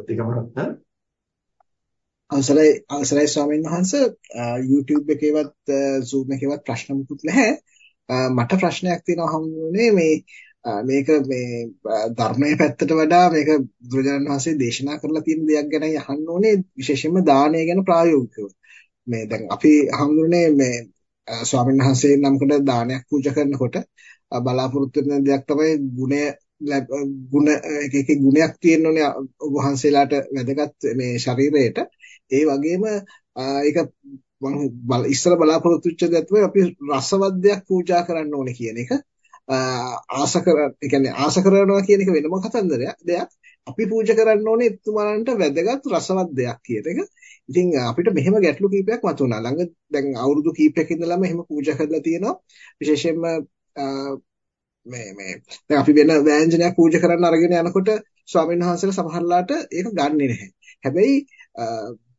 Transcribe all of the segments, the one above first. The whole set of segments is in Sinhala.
බුද්ධික මහත්මයා අවසරයි අවසරයි ස්වාමීන් වහන්සේ. YouTube එකේවත් Zoom එකේවත් ප්‍රශ්න මුකුත් නැහැ. මට ප්‍රශ්නයක් තියෙනවා හම්බුනේ මේ මේක මේ ධර්මයේ පැත්තට වඩා මේක බුදුරජාණන් වහන්සේ දේශනා කරලා තියෙන දෙයක් ගැනයි අහන්න ඕනේ. විශේෂයෙන්ම දානය ගැන ප්‍රායෝගිකව. මේ දැන් අපි හම්බුනේ මේ ස්වාමීන් වහන්සේ නමකට දානයක් පූජා කරනකොට බලාපොරොත්තු වෙන දෙයක් තමයි ගුණය ගුණ එක එක ගුණයක් තියෙනෝනේ ඔබ වහන්සේලාට වැදගත් මේ ශරීරයට ඒ වගේම ඒක මම ඉස්සර බලාපොරොත්තු වෙච්ච දේ තමයි අපි රසවත් දෙයක් පූජා කරන්න ඕනේ කියන එක ආස කර ඒ කියන්නේ ආස කරනවා කියන එක වෙනම කතන්දරයක් දෙයක් අපි පූජා කරන්න ඕනේ එතුමාලන්ට වැදගත් රසවත් දෙයක් කියන එක. ඉතින් අපිට මෙහෙම ගැටලු කීපයක් වතුණා. ළඟ දැන් අවුරුදු කීපයක ඉඳලම එහෙම පූජා කරලා තියෙනවා. විශේෂයෙන්ම මේ මේ දැන් අපි වෙන ව්‍යංජනයක් පූජා කරන්න අරගෙන යනකොට ස්වාමීන් වහන්සේලා සමහරලාට ඒක ගන්නෙ නැහැ. හැබැයි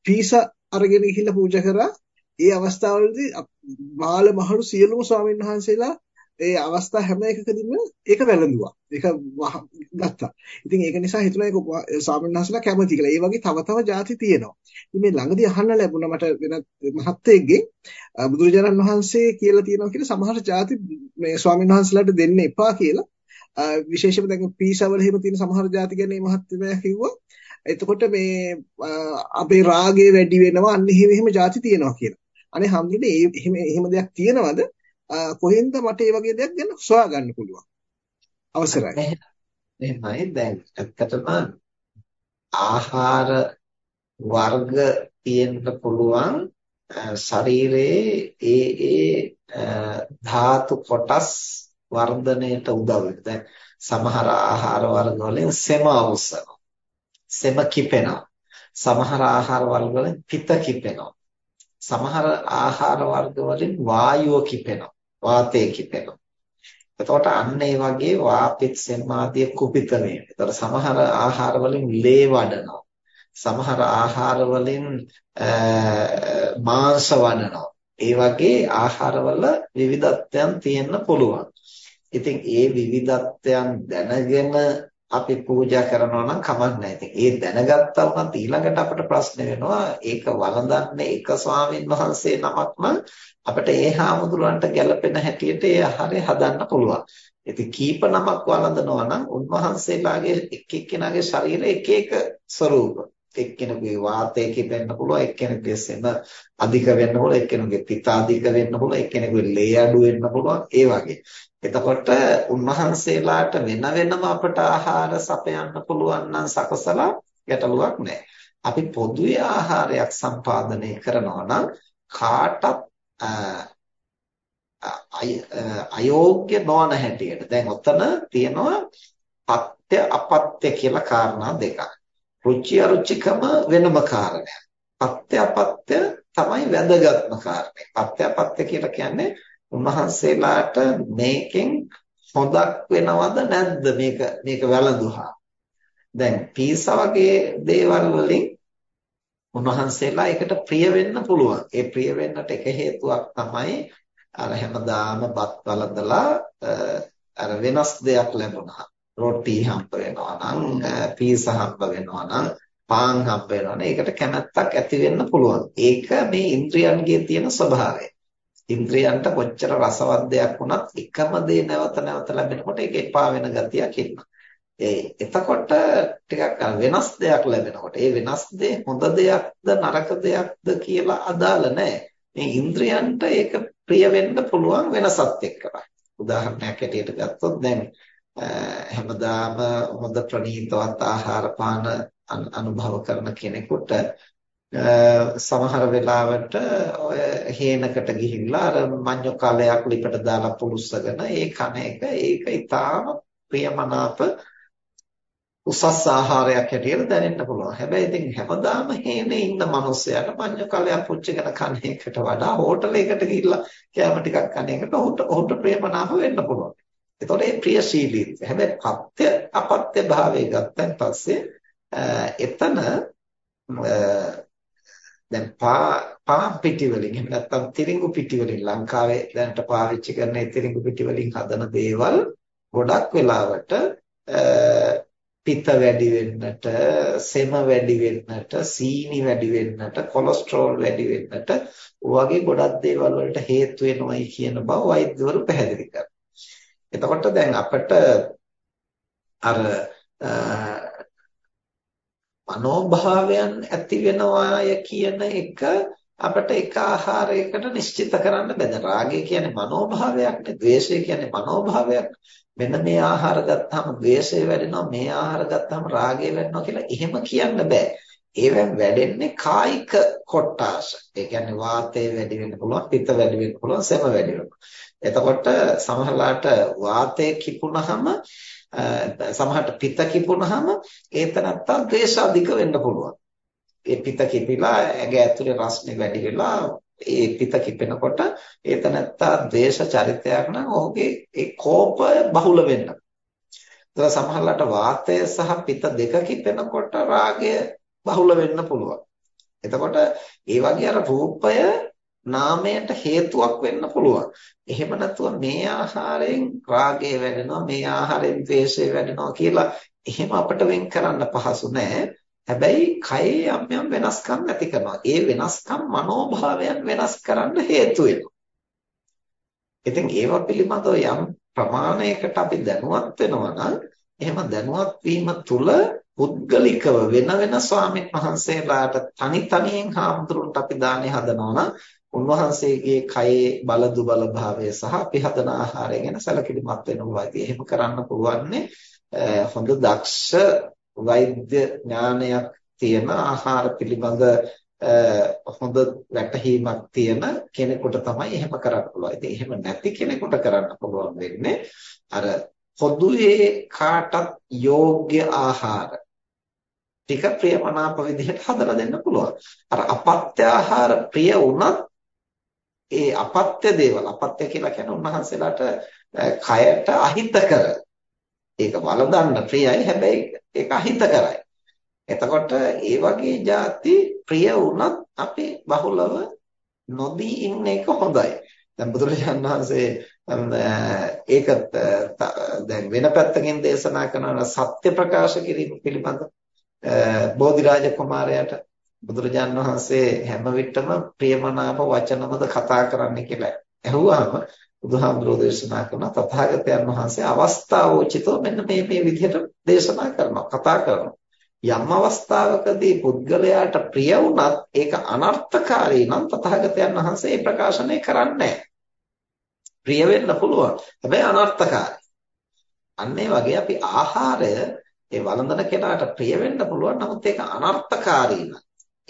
පීස අරගෙන ගිහිල්ලා පූජා කරා ඒ අවස්ථාවවලදී මාළ මහලු සියලුම ස්වාමීන් වහන්සේලා ඒ අවස්ථා හැම එකකදීම ඒක වැළඳුවා. ඒක ගත්තා. ඉතින් ඒක නිසා හිතුණා ඒක සාමණේරහසලා කැමති කියලා. ඒ වගේ තව තව ಜಾති තියෙනවා. ඉතින් මේ ළඟදී අහන්න ලැබුණා මට වෙන මහත්තයෙක්ගෙන් බුදුරජාණන් වහන්සේ කියලා තියෙනවා කියලා සමහර ಜಾති මේ ස්වාමීන් දෙන්න එපා කියලා. විශේෂයෙන්ම දැන් පීසවල හිම තියෙන සමහර ಜಾති ගැන මේ මහත්මයා කිව්වා. එතකොට මේ අපේ රාගය වැඩි වෙනවා අන්න එහෙම එහෙම ಜಾති තියෙනවා කියලා. අනේ හැමදෙම එහෙම එහෙම දෙයක් තියනවද? කොහෙන්ද මට මේ වගේ දෙයක් ගැන සොයා ගන්න පුළුවන්. අවසරයි. එහෙමයි දැන් ඇත්තටම ආහාර වර්ග තියෙන්න පුළුවන් ශරීරයේ ඒ ඒ ධාතු කොටස් වර්ධනයට උදව් වෙන. දැන් සමහර ආහාර වර්ග වලින් සෙම අවශ්‍යනවා. සෙම කිපෙනවා. සමහර ආහාර වර්ග වලින් පිත කිපෙනවා. සමහර ආහාර වර්ග වලින් වායුව කිපෙනවා. වාතය කිපෙනවා. එතකොට අන්න ඒ වගේ වාපිත් සෙම්මාදිය කුපිත වෙනවා. එතකොට සමහර ආහාර වලින් ලේ වඩනවා. සමහර ආහාර වලින් මාංශ වඩනවා. ඒ වගේ ආහාරවල විවිධත්වයන් තියෙන්න පුළුවන්. ඉතින් ඒ විවිධත්වයන් දැනගෙන අපි පූජා කරනවා නම් කමක් නැහැ. ඉතින් ඒ දැනගත්තා වුණත් ඊළඟට අපිට ප්‍රශ්න වෙනවා ඒක වළඳන්නේ එක ස්වාමීන් වහන්සේ නමක් නම් අපිට ඒ හාමුදුරන්ට ගැළපෙන හැටියට ඒ ආහාරය හදන්න පුළුවන්. ඉතින් කීප නමක් වළඳනවා නම් උන්වහන්සේලාගේ එක් එක්කෙනාගේ ශරීර එක එක ස්වરૂප. එක්කෙනෙකුගේ වාතය කිපෙන්න පුළුවන්, එක්කෙනෙකුගේ සෙම අධික වෙන්න පුළුවන්, එක්කෙනෙකුගේ පිත අධික වෙන්න පුළුවන්, එක්කෙනෙකුගේ ලේ අඩු වෙන්න පුළුවන්, ඒ වගේ. එතකොට උන්වහන්සේලාට වෙන වෙනම අපට ආහාර සපයන්න පුළුවන් නම් සකසලා ගැටලුවක් නැහැ. අපි පොදුවේ ආහාරයක් සම්පාදනය කරනවා නම් කාටත් අයෝග්‍ය නොවන හැටියට දැන් ඔතන තියෙනවා පත්‍ය අපත්‍ය කියලා කාරණා දෙකක්. රුචි අරුචිකම වෙනම කාරණයක්. පත්‍ය අපත්‍ය තමයි වැදගත්ම කාරණේ. පත්‍ය අපත්‍ය කියලා කියන්නේ උන්වහන්සේලාට මේකෙන් හොදක් වෙනවද නැද්ද මේක මේක වැළඳුහා. දැන් පීස වගේ දේවල් වලින් උන්වහන්සේලා ඒකට ප්‍රිය වෙන්න පුළුවන්. ඒ ප්‍රිය වෙන්නට එක හේතුවක් තමයි අර හැමදාම බත් වලදලා අර වෙනස් දෙයක් ලැබුණා. රොටි හම්බ වෙනවා නම්, පීස හම්බ වෙනවා නම්, පාන් හම්බ වෙනවා නම් ඒකට කැමැත්තක් ඇති වෙන්න පුළුවන්. ඒක මේ ඉන්ද්‍රියන්ගේ තියෙන ස්වභාවය. ඉන්ද්‍රියන්ට කොච්චර රසවත් දෙයක් වුණත් එකම දේ නැවත නැවත ලැබෙනකොට ඒක එපා වෙන ගතියක් එනවා. ඒ එතකොට ටිකක් වෙනස් දෙයක් ලැබෙනකොට ඒ වෙනස් දේ හොඳ දෙයක්ද නරක දෙයක්ද කියලා අදාළ නැහැ. මේ ඉන්ද්‍රයන්ට ඒක ප්‍රිය වෙන්න පුළුවන් වෙනසත් එක්කලා. උදාහරණයක් ඇටියට ගත්තොත් දැන් හැමදාම හොඳ ප්‍රණීතවත් ආහාර පාන අනුභව කරන කෙනෙකුට සමහර වෙලාවට ඔය හේනකට ගිහිල්ලා අර මඤ්ඤො කාලයක් ලිපට දාලා පුරුස්සගෙන ඒ කන එක ඒක ඊටාම ප්‍රියමනාප උසස් ආහාරයක් හැටියට දැනෙන්න පුළුවන්. හැබැයි ඉතින් හැමදාම හේනේ ඉන්න මිනිස්සයාට පඤ්ඤ කලයක් පුච්චගෙන කන එකට වඩා හෝටලයකට ගිහිල්ලා කෑම ටිකක් කන එකට ඔහුට ඔහුට ප්‍රේමනාප වෙන්න පුළුවන්. ඒතකොට ඒ ප්‍රියශීලීත්වය. හැබැයි පත්‍ය අපත්‍ය භාවය ගත්තන් පස්සේ එතන දැන් පා පා පිටි වලින් එහෙම නැත්නම් තිරිඟු පිටි වලින් ලංකාවේ දැනට පාවිච්චි කරන ඒ තිරිඟු පිටි වලින් හදන දේවල් ගොඩක් වෙලාවට පිත වැඩි වෙන්නට, සෙම වැඩි වෙන්නට, සීනි වැඩි වෙන්නට, කොලෙස්ටරෝල් වැඩි වෙන්නට වගේ ගොඩක් දේවල් වලට හේතු වෙනවයි කියන බව වෛද්‍යවරු පැහැදිලි කරනවා. එතකොට දැන් අපිට අර මනෝභාවයන් ඇති වෙනවාය කියන එක අපිට එක ආහාරයකට නිශ්චිත කරන්න බෑ. රාගය කියන්නේ මනෝභාවයක් නේ, ද්වේෂය කියන්නේ මනෝභාවයක්. මෙන්න මේ ආහාර ගත්තාම ද්වේෂය වැඩෙනවා, මේ ආහාර ගත්තාම රාගය වැඩෙනවා කියලා එහෙම කියන්න බෑ. ඒවෙන් වැඩෙන්නේ කායික කොටාස. ඒ කියන්නේ වාතය වැඩි වෙන්න පුළුවන්, පිත්ත වැඩි වෙන්න පුළුවන්, සෙම වැඩි වෙන්න. එතකොට සමහරලාට වාතය කිපුණහම සමහරට පිත්ත කිපුණහම ඒතනත්තා ද්වේෂ අධික වෙන්න පුළුවන්. ඒ පිත කිපිලා ඇඟ ඇතුලේ රස්නේ වැඩි වෙලා ඒ පිත කිපෙනකොට ඒතනත්තා ද්වේෂ චරිතයක් නම් ඔහුගේ ඒ කෝපය බහුල වෙන්න. ඒක සමහරවිට වාතය සහ පිත දෙක කිපෙනකොට රාගය බහුල වෙන්න පුළුවන්. එතකොට ඒ වගේ අර රූපය නාමයට හේතුවක් වෙන්න පුළුවන්. එහෙම නැතුව මේ ආහාරයෙන් රාගය වැඩෙනවා මේ ආහාරයෙන් ද්වේෂය වැඩෙනවා කියලා එහෙම අපිට වෙන් කරන්න පහසු නෑ. හැබැයි කයේ යම් යම් වෙනස්කම් ඇති කරනවා. ඒ වෙනස්කම් මනෝභාවයන් වෙනස් කරන්න හේතු වෙනවා. ඉතින් ඒව පිළිබඳව යම් ප්‍රමාණයකට අපි දැනුවත් වෙනවා නම් එහෙම දැනුවත් වීම තුළ පුද්ගලිකව වෙන වෙන ස්වාමීන් වහන්සේලාට තනි තනියෙන් හාමුදුරුන්ට අපි දානේ හදනවා නම් උන්වහන්සේගේ කයේ බල දුබල භාවය සහ අපි හදන ආහාරය ගැන සැලකිලිමත් වෙන්න පුළුවන්. එහෙම කරන්න පුළුවන්නේ හොඳ දක්ෂ වෛද්‍ය ඥානයක් තියෙන ආහාර පිළිබඳ හොඳ වැටහීමක් තියෙන කෙනෙකුට තමයි එහෙම කරන්න පුළුවන්. ඉතින් එහෙම නැති කෙනෙකුට කරන්න පුළුවන් වෙන්නේ අර පොදුවේ කාටත් යෝග්‍ය ආහාර ටික ප්‍රියමනාප විදිහට හදලා දෙන්න පුළුවන්. අර අපත්‍ය ආහාර ප්‍රිය වුණත් ඒ අපත්‍ය දේවල් අපත්‍ය කියලා කියන්නේ උන්වහන්සේලාට කයට අහිතකර ඒක වළඳන්න ප්‍රියයි හැබැයි ඒක අහිතකරයි. එතකොට ඒ වගේ જાති ප්‍රිය වුණත් අපි බහුලව නොදී ඉන්න එක හොඳයි. දැන් බුදුරජාණන් වහන්සේ ඒක දැන් වෙන පැත්තකින් දේශනා කරන සත්‍ය ප්‍රකාශ කිරීම පිළිබඳ බෝධිරාජ කුමාරයාට බුදුරජාණන් වහන්සේ හැම විටම ප්‍රියමනාප වචනමද කතා කරන්න කියලා ඇහුවාම බුදුහාමුදුරෝ දේශනා කරන තථාගතයන් වහන්සේ අවස්ථාවෝචිතව මෙන්න මේ මේ විදිහට දේශනා කරනවා කතා කරනවා. යම් අවස්ථාවකදී පුද්ගලයාට ප්‍රිය වුණත් ඒක අනර්ථකාරී නම් තථාගතයන් වහන්සේ ඒ ප්‍රකාශනය කරන්නේ ප්‍රිය වෙන්න පුළුවන්. හැබැයි අනර්ථකාරී. අන්න වගේ අපි ආහාරය ඒ වළඳන කෙනාට ප්‍රිය වෙන්න පුළුවන්. නමුත් ඒක අනර්ථකාරී නම්.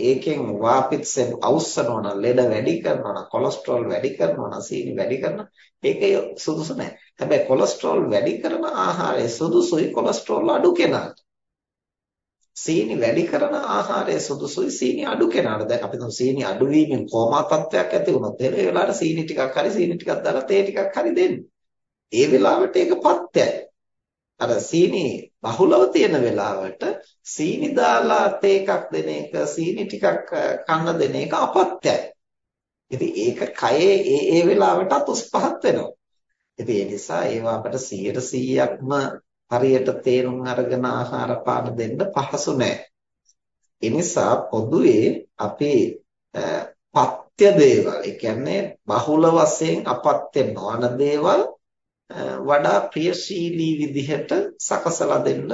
ඒකෙන් වාපිත්සෙන් අවශ්‍යනවා නම් ලෙඩ වැඩි කරනවා නම් කොලෙස්ටරෝල් වැඩි කරනවා නම් සීනි වැඩි කරනවා ඒකේ සුදුසු නැහැ. හැබැයි කොලෙස්ටරෝල් වැඩි කරන ආහාරය සුදුසුයි කොලෙස්ටරෝල් අඩු කෙනාට. සීනි වැඩි කරන ආහාරය සුදුසුයි සීනි අඩු කෙනාට. දැන් අපි තුන් සීනි අඩු වීමෙන් කෝමා තත්ත්වයක් ඇති වුණොත් ඒ වෙලාවට සීනි ටිකක් හරි සීනි ටිකක් දාලා තේ ටිකක් හරි දෙන්න. ඒ වෙලාවට ඒක පත්‍යයි. අර සීනි බහුලව තියෙන වෙලාවට සීනි දාලා තේ එකක් දෙන එක සීනි ටිකක් කන්න දෙන එක අපත්‍යයි. ඉතින් ඒක කයේ ඒ ඒ වෙලාවටත් උස් පහත් වෙනවා. ඉතින් ඒ නිසා ඒවා අපිට 100%ක්ම හරියට තේරුම් අරගෙන ආහාර පාන දෙන්න පහසු නෑ. ඒ නිසා පොදුවේ අපේ පත්‍ය දේවල්, ඒ කියන්නේ බහුල වශයෙන් අපත්‍ය නොවන දේවල් වඩා ප්‍රියශීලී විදිහට සකසලා දෙන්න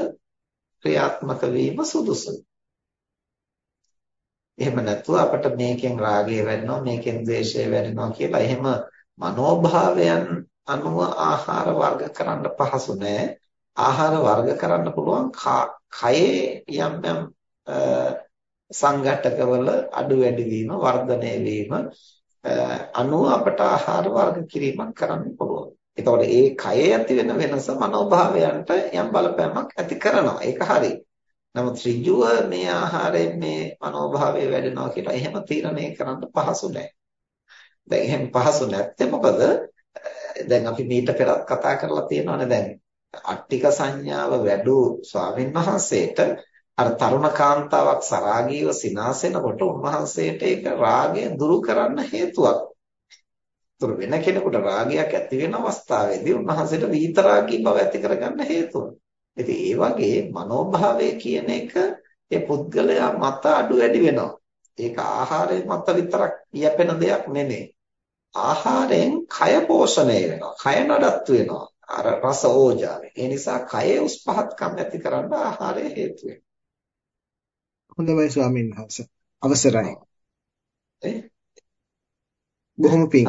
ක්‍රියාත්මක වීම සුදුසුයි. එහෙම නැතුව අපිට මේකෙන් රාගය වැඩෙනවා මේකෙන් ද්වේෂය වැඩෙනවා කියලා එහෙම මනෝභාවයන් අනුව ආහාර වර්ග කරන්න පහසු නෑ. ආහාර වර්ග කරන්න පුළුවන් කයේ යම් යම් සංඝටකවල අඩු වැඩි වීම වර්ධනය වීම අනුව අපට ආහාර වර්ග කිරීමක් කරන්න පුළුවන්. එතකොට ඒ කයේ ඇති වෙන වෙනස මනෝභාවයන්ට යම් බලපෑමක් ඇති කරනවා. ඒක හරි. නමුත් ඍජුව මේ ආහාරයෙන් මේ මනෝභාවය වැඩෙනවා කියලා එහෙම තීරණය කරන්න පහසු නැහැ. දැන් එහෙම පහසු නැත්තේ මොකද? දැන් අපි මීට පෙරත් කතා කරලා තියෙනවානේ දැන් අට්ටික සංඥාව වැඩු ස්වාමීන් වහන්සේට අර තරුණ කාන්තාවක් සරාගීව සිනාසෙනකොට උන්වහන්සේට ඒක රාගය දුරු කරන්න හේතුවක්. ඒතර වෙන කෙනෙකුට රාගයක් ඇති වෙන අවස්ථාවේදී උන්වහන්සේට විතරාගී බව ඇති කරගන්න හේතුව. ඉතින් ඒ වගේ මනෝභාවය කියන එක ඒ පුද්ගලයා මත අඩු වැඩි වෙනවා. ඒක ආහාරය මත විතරක් යැපෙන දෙයක් නෙමෙයි. ආහාරයෙන් කය පෝෂණය වෙනවා. කය නඩත්තු වෙනවා. අර රස ඕජාවෙන්. ඒ නිසා කයේ උස් පහත්කම් ඇති කරන්න ආහාරය හේතු වෙනවා. හොඳයි ස්වාමීන් වහන්සේ. අවසරයි. බොහොම පිං.